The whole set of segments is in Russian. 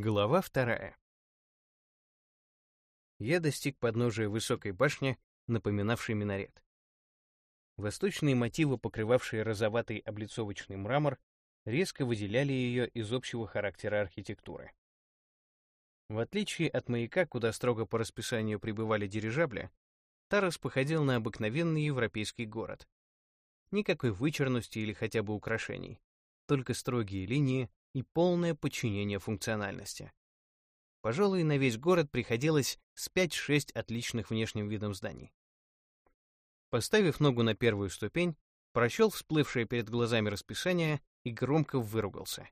Глава вторая. Я достиг подножия высокой башни, напоминавшей минарет. Восточные мотивы, покрывавшие розоватый облицовочный мрамор, резко выделяли ее из общего характера архитектуры. В отличие от маяка, куда строго по расписанию прибывали дирижабли, Тарас походил на обыкновенный европейский город. Никакой вычурности или хотя бы украшений, только строгие линии, и полное подчинение функциональности. Пожалуй, на весь город приходилось с 5-6 отличных внешним видом зданий. Поставив ногу на первую ступень, прочел всплывшее перед глазами расписание и громко выругался.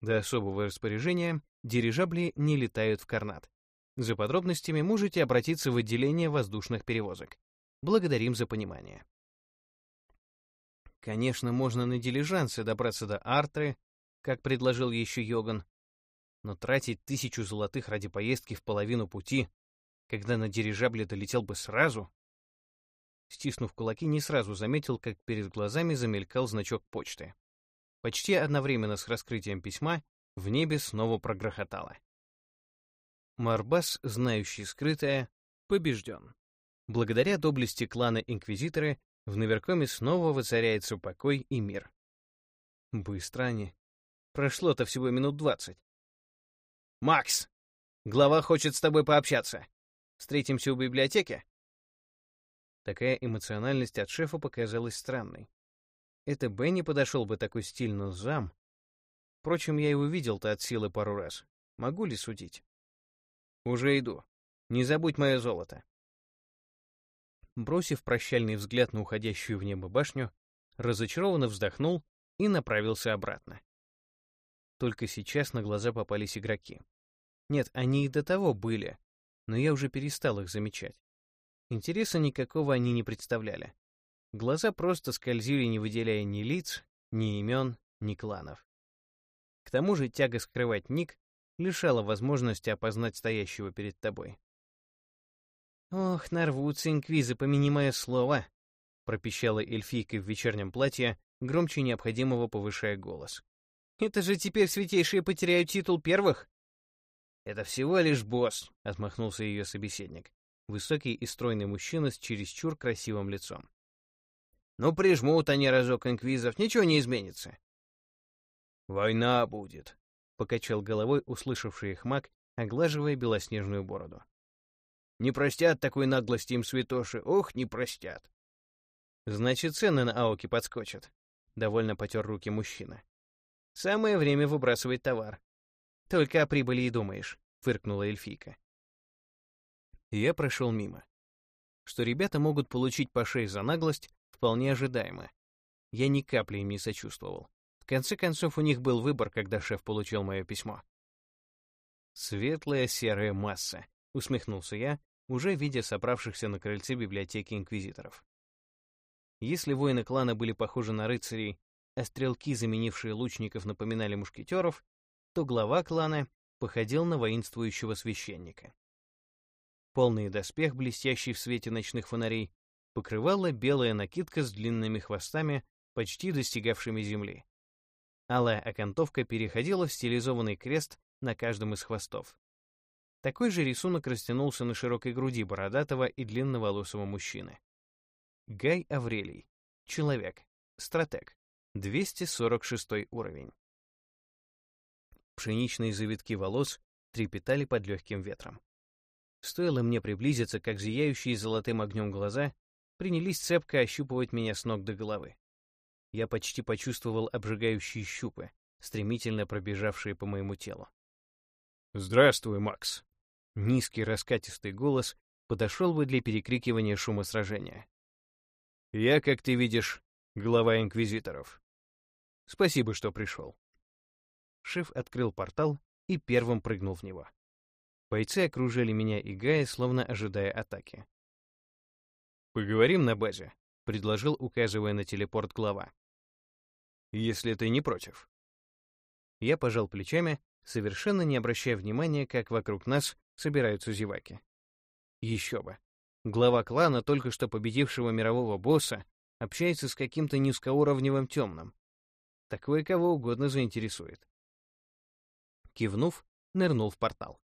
До особого распоряжения дирижабли не летают в Карнат. За подробностями можете обратиться в отделение воздушных перевозок. Благодарим за понимание. Конечно, можно на дилижансе добраться до Артры, как предложил еще Йоган. Но тратить тысячу золотых ради поездки в половину пути, когда на дирижабле долетел бы сразу... Стиснув кулаки, не сразу заметил, как перед глазами замелькал значок почты. Почти одновременно с раскрытием письма в небе снова прогрохотало. Марбас, знающий скрытое, побежден. Благодаря доблести клана Инквизиторы в Наверкоме снова воцаряется покой и мир. Быстро они. Прошло-то всего минут двадцать. «Макс! Глава хочет с тобой пообщаться. Встретимся у библиотеки?» Такая эмоциональность от шефа показалась странной. Это Бенни подошел бы такой стильно зам. Впрочем, я его видел-то от силы пару раз. Могу ли судить? «Уже иду. Не забудь мое золото». Бросив прощальный взгляд на уходящую в небо башню, разочарованно вздохнул и направился обратно. Только сейчас на глаза попались игроки. Нет, они и до того были, но я уже перестал их замечать. Интереса никакого они не представляли. Глаза просто скользили, не выделяя ни лиц, ни имен, ни кланов. К тому же тяга скрывать ник лишала возможности опознать стоящего перед тобой. «Ох, нарвутся инквизы, помяни мое слово!» — пропищала эльфийка в вечернем платье, громче необходимого повышая голос. Это же теперь святейшие потеряют титул первых. Это всего лишь босс, отмахнулся ее собеседник. Высокий и стройный мужчина с чересчур красивым лицом. Ну, прижмут они разок инквизов, ничего не изменится. Война будет, покачал головой услышавший их маг, оглаживая белоснежную бороду. Не простят такой наглости им святоши, ох, не простят. Значит, цены на ауки подскочат. Довольно потер руки мужчина. Самое время выбрасывать товар. Только о прибыли и думаешь, фыркнула эльфийка. Я прошел мимо. Что ребята могут получить по шее за наглость, вполне ожидаемо. Я ни капли им не сочувствовал. В конце концов, у них был выбор, когда шеф получил мое письмо. «Светлая серая масса», — усмехнулся я, уже видя собравшихся на крыльце библиотеки инквизиторов. Если воины клана были похожи на рыцарей а стрелки, заменившие лучников, напоминали мушкетеров, то глава клана походил на воинствующего священника. Полный доспех, блестящий в свете ночных фонарей, покрывала белая накидка с длинными хвостами, почти достигавшими земли. Алая окантовка переходила в стилизованный крест на каждом из хвостов. Такой же рисунок растянулся на широкой груди бородатого и длинноволосого мужчины. Гай Аврелий. Человек. Стратег. 246 уровень. Пшеничные завитки волос трепетали под легким ветром. Стоило мне приблизиться, как зияющие золотым огнем глаза принялись цепко ощупывать меня с ног до головы. Я почти почувствовал обжигающие щупы, стремительно пробежавшие по моему телу. «Здравствуй, Макс!» Низкий раскатистый голос подошел бы для перекрикивания шума сражения. «Я, как ты видишь, глава инквизиторов. Спасибо, что пришел. Шеф открыл портал и первым прыгнул в него. Бойцы окружили меня и Гая, словно ожидая атаки. «Поговорим на базе», — предложил, указывая на телепорт глава. «Если ты не против». Я пожал плечами, совершенно не обращая внимания, как вокруг нас собираются зеваки. Еще бы. Глава клана, только что победившего мирового босса, общается с каким-то низкоуровневым темным. Такое кого угодно заинтересует. Кивнув, нырнул в портал.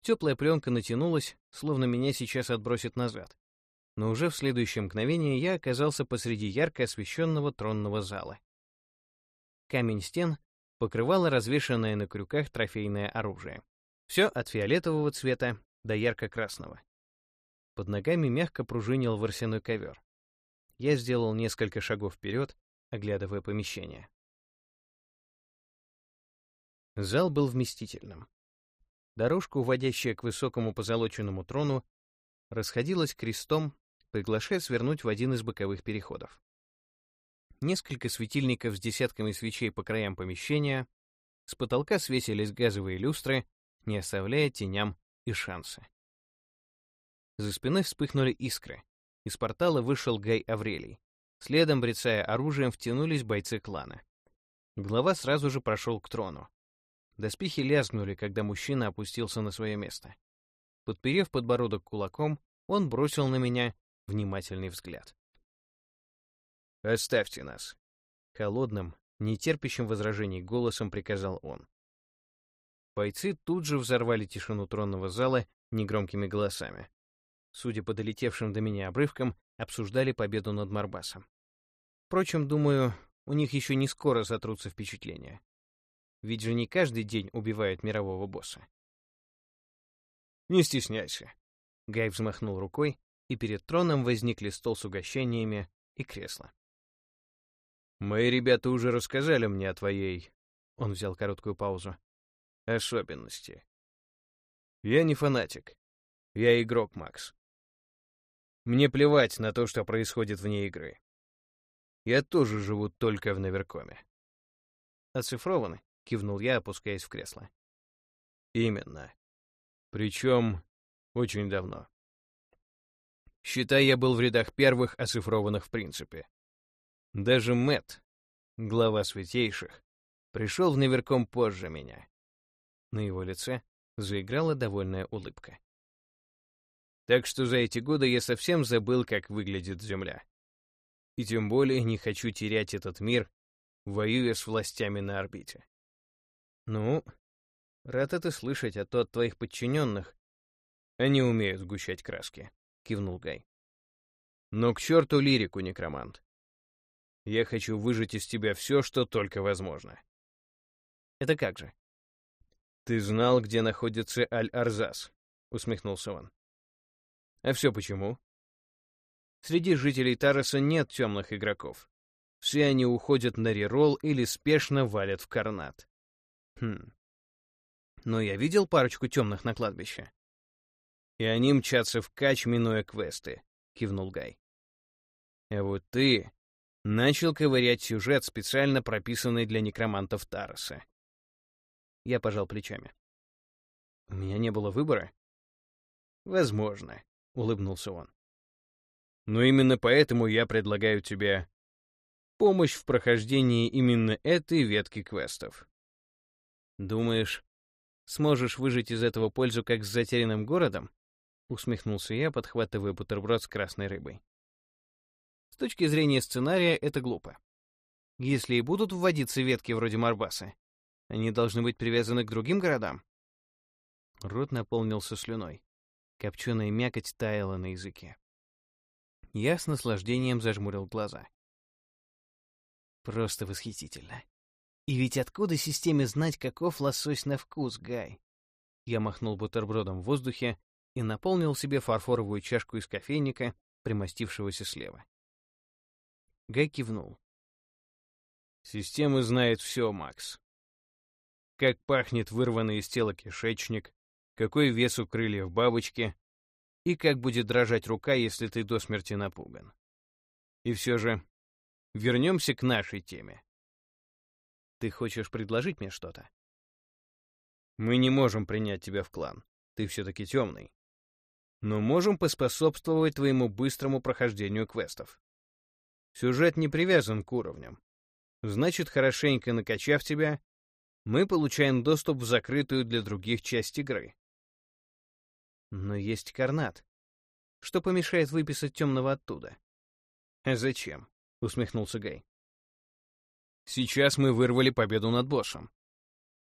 Теплая пленка натянулась, словно меня сейчас отбросит назад. Но уже в следующее мгновение я оказался посреди ярко освещенного тронного зала. Камень стен покрывало развешанное на крюках трофейное оружие. Все от фиолетового цвета до ярко-красного. Под ногами мягко пружинил ворсяной ковер. Я сделал несколько шагов вперед, оглядывая помещение. Зал был вместительным. Дорожка, уводящая к высокому позолоченному трону, расходилась крестом, приглашая свернуть в один из боковых переходов. Несколько светильников с десятками свечей по краям помещения, с потолка свесились газовые люстры, не оставляя теням и шанса. За спиной вспыхнули искры. Из портала вышел Гай Аврелий. Следом, брецая оружием, втянулись бойцы клана. Глава сразу же прошел к трону. Доспехи лязгнули, когда мужчина опустился на свое место. Подперев подбородок кулаком, он бросил на меня внимательный взгляд. «Оставьте нас!» Холодным, нетерпящим возражений голосом приказал он. Бойцы тут же взорвали тишину тронного зала негромкими голосами. Судя по долетевшим до меня обрывкам, обсуждали победу над Марбасом. Впрочем, думаю, у них еще не скоро затрутся впечатления. Ведь же не каждый день убивают мирового босса. «Не стесняйся». Гай взмахнул рукой, и перед троном возникли стол с угощениями и кресло. «Мои ребята уже рассказали мне о твоей...» Он взял короткую паузу. «Особенности. Я не фанатик. Я игрок, Макс. Мне плевать на то, что происходит вне игры. Я тоже живу только в Наверкоме. Оцифрованы? — кивнул я, опускаясь в кресло. «Именно. Причем очень давно. Считай, я был в рядах первых оцифрованных в принципе. Даже Мэт, глава святейших, пришел в Наверком позже меня». На его лице заиграла довольная улыбка. Так что за эти годы я совсем забыл, как выглядит Земля. И тем более не хочу терять этот мир, воюя с властями на орбите. «Ну, рад это слышать, а то от твоих подчиненных...» «Они умеют сгущать краски», — кивнул Гай. «Но к черту лирику, некромант. Я хочу выжать из тебя все, что только возможно». «Это как же?» «Ты знал, где находится Аль-Арзас», — усмехнулся он. «А все почему?» «Среди жителей Тараса нет темных игроков. Все они уходят на реролл или спешно валят в карнат. Хм. Но я видел парочку темных на кладбище. И они мчатся в кач, минуя квесты, кивнул Гай. А вот ты начал ковырять сюжет, специально прописанный для некромантов Тароса. Я пожал плечами. У меня не было выбора. Возможно, улыбнулся он. Но именно поэтому я предлагаю тебе помощь в прохождении именно этой ветки квестов. «Думаешь, сможешь выжить из этого пользу, как с затерянным городом?» — усмехнулся я, подхватывая бутерброд с красной рыбой. С точки зрения сценария, это глупо. Если и будут вводиться ветки вроде Марбаса, они должны быть привязаны к другим городам. Рот наполнился слюной. Копченая мякоть таяла на языке. Я с наслаждением зажмурил глаза. Просто восхитительно. И ведь откуда системе знать, каков лосось на вкус, Гай? Я махнул бутербродом в воздухе и наполнил себе фарфоровую чашку из кофейника, примостившегося слева. Гай кивнул. Система знает все, Макс. Как пахнет вырванный из тела кишечник, какой вес у крыльев бабочки и как будет дрожать рука, если ты до смерти напуган. И все же вернемся к нашей теме. Ты хочешь предложить мне что-то? Мы не можем принять тебя в клан. Ты все-таки темный. Но можем поспособствовать твоему быстрому прохождению квестов. Сюжет не привязан к уровням. Значит, хорошенько накачав тебя, мы получаем доступ в закрытую для других часть игры. Но есть карнат. Что помешает выписать темного оттуда? А зачем? Усмехнулся Гай. Сейчас мы вырвали победу над боссом.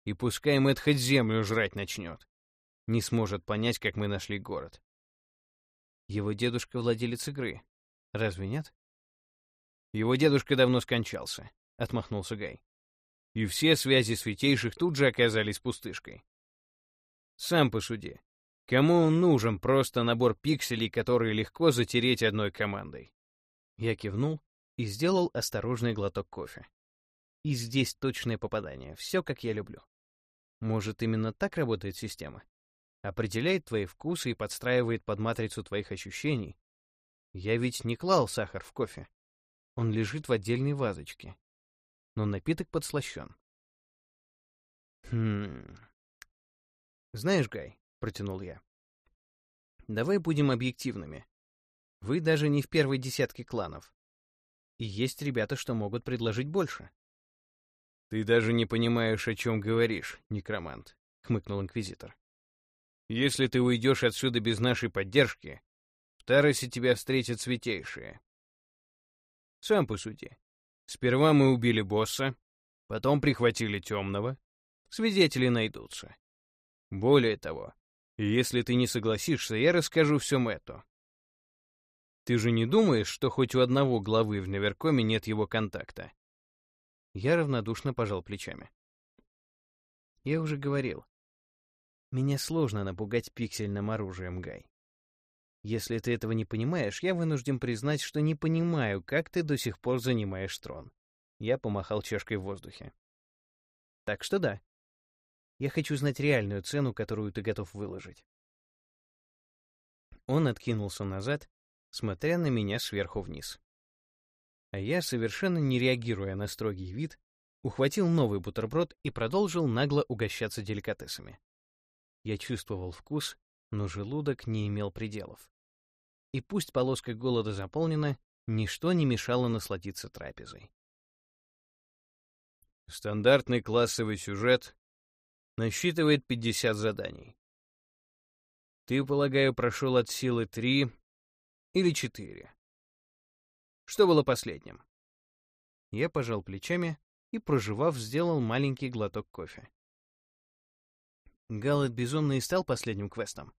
И пускай Мэтт хоть землю жрать начнет. Не сможет понять, как мы нашли город. Его дедушка владелец игры. Разве нет? Его дедушка давно скончался, — отмахнулся Гай. И все связи святейших тут же оказались пустышкой. Сам посуди. Кому он нужен просто набор пикселей, которые легко затереть одной командой? Я кивнул и сделал осторожный глоток кофе. И здесь точное попадание, все как я люблю. Может, именно так работает система? Определяет твои вкусы и подстраивает под матрицу твоих ощущений. Я ведь не клал сахар в кофе. Он лежит в отдельной вазочке. Но напиток подслащен. Хм... Знаешь, Гай, — протянул я, — давай будем объективными. Вы даже не в первой десятке кланов. И есть ребята, что могут предложить больше. «Ты даже не понимаешь, о чем говоришь, некромант», — хмыкнул Инквизитор. «Если ты уйдешь отсюда без нашей поддержки, в Таросе тебя встретят святейшие. Сам посуди. Сперва мы убили босса, потом прихватили темного. Свидетели найдутся. Более того, если ты не согласишься, я расскажу все Мэтту. Ты же не думаешь, что хоть у одного главы в Наверкоме нет его контакта? Я равнодушно пожал плечами. Я уже говорил. Меня сложно напугать пиксельным оружием, Гай. Если ты этого не понимаешь, я вынужден признать, что не понимаю, как ты до сих пор занимаешь трон. Я помахал чашкой в воздухе. Так что да. Я хочу знать реальную цену, которую ты готов выложить. Он откинулся назад, смотря на меня сверху вниз. А я, совершенно не реагируя на строгий вид, ухватил новый бутерброд и продолжил нагло угощаться деликатесами. Я чувствовал вкус, но желудок не имел пределов. И пусть полоска голода заполнена, ничто не мешало насладиться трапезой. Стандартный классовый сюжет насчитывает 50 заданий. Ты, полагаю, прошел от силы 3 или 4. Что было последним? Я пожал плечами и, проживав, сделал маленький глоток кофе. Галат безумно и стал последним квестом.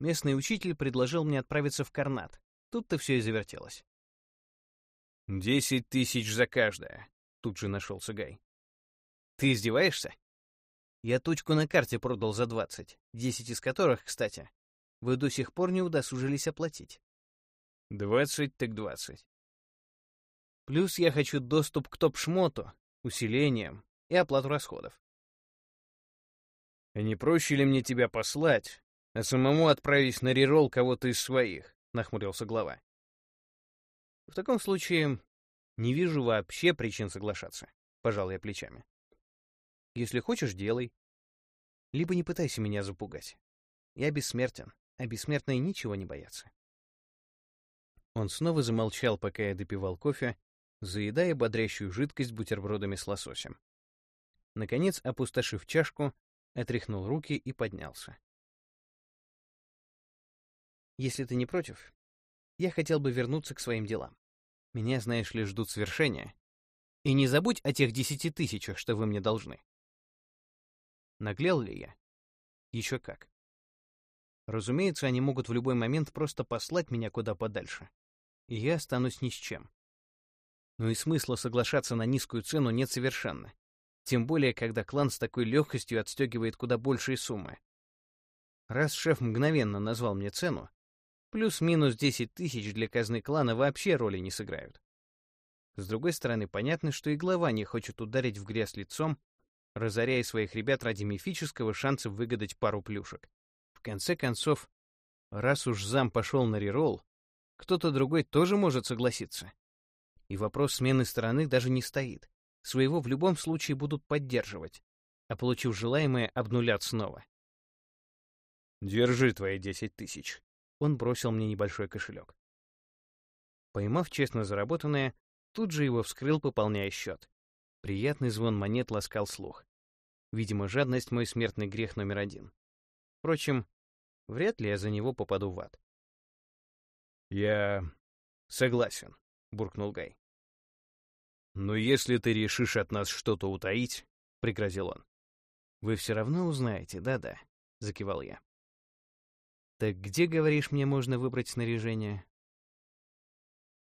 Местный учитель предложил мне отправиться в Карнат. Тут-то все и завертелось. «Десять тысяч за каждое», — тут же нашелся Гай. «Ты издеваешься?» Я точку на карте продал за двадцать, десять из которых, кстати, вы до сих пор не удосужились оплатить. Двадцать так двадцать. Плюс я хочу доступ к топ-шмоту, усилениям и оплату расходов. А не проще ли мне тебя послать, а самому отправить на реролл кого-то из своих? Нахмурился глава. В таком случае не вижу вообще причин соглашаться, пожал я плечами. Если хочешь, делай. Либо не пытайся меня запугать. Я бессмертен, а бессмертные ничего не боятся. Он снова замолчал, пока я допивал кофе, заедая бодрящую жидкость бутербродами с лососем. Наконец, опустошив чашку, отряхнул руки и поднялся. «Если ты не против, я хотел бы вернуться к своим делам. Меня, знаешь ли, ждут свершения. И не забудь о тех десяти тысячах, что вы мне должны». Наглел ли я? Еще как. Разумеется, они могут в любой момент просто послать меня куда подальше, и я останусь ни с чем. Но и смысла соглашаться на низкую цену нет совершенно. Тем более, когда клан с такой легкостью отстегивает куда большие суммы. Раз шеф мгновенно назвал мне цену, плюс-минус 10 тысяч для казны клана вообще роли не сыграют. С другой стороны, понятно, что и глава не хочет ударить в грязь лицом, разоряя своих ребят ради мифического шанса выгадать пару плюшек. В конце концов, раз уж зам пошел на реролл, кто-то другой тоже может согласиться. И вопрос смены стороны даже не стоит. Своего в любом случае будут поддерживать, а получив желаемое, обнулят снова. «Держи твои десять тысяч». Он бросил мне небольшой кошелек. Поймав честно заработанное, тут же его вскрыл, пополняя счет. Приятный звон монет ласкал слух. Видимо, жадность — мой смертный грех номер один. Впрочем, вряд ли я за него попаду в ад. «Я согласен», — буркнул Гай. «Но если ты решишь от нас что-то утаить», — пригрозил он, Вы все равно узнаете, да-да, закивал я. Так где, говоришь, мне можно выбрать снаряжение?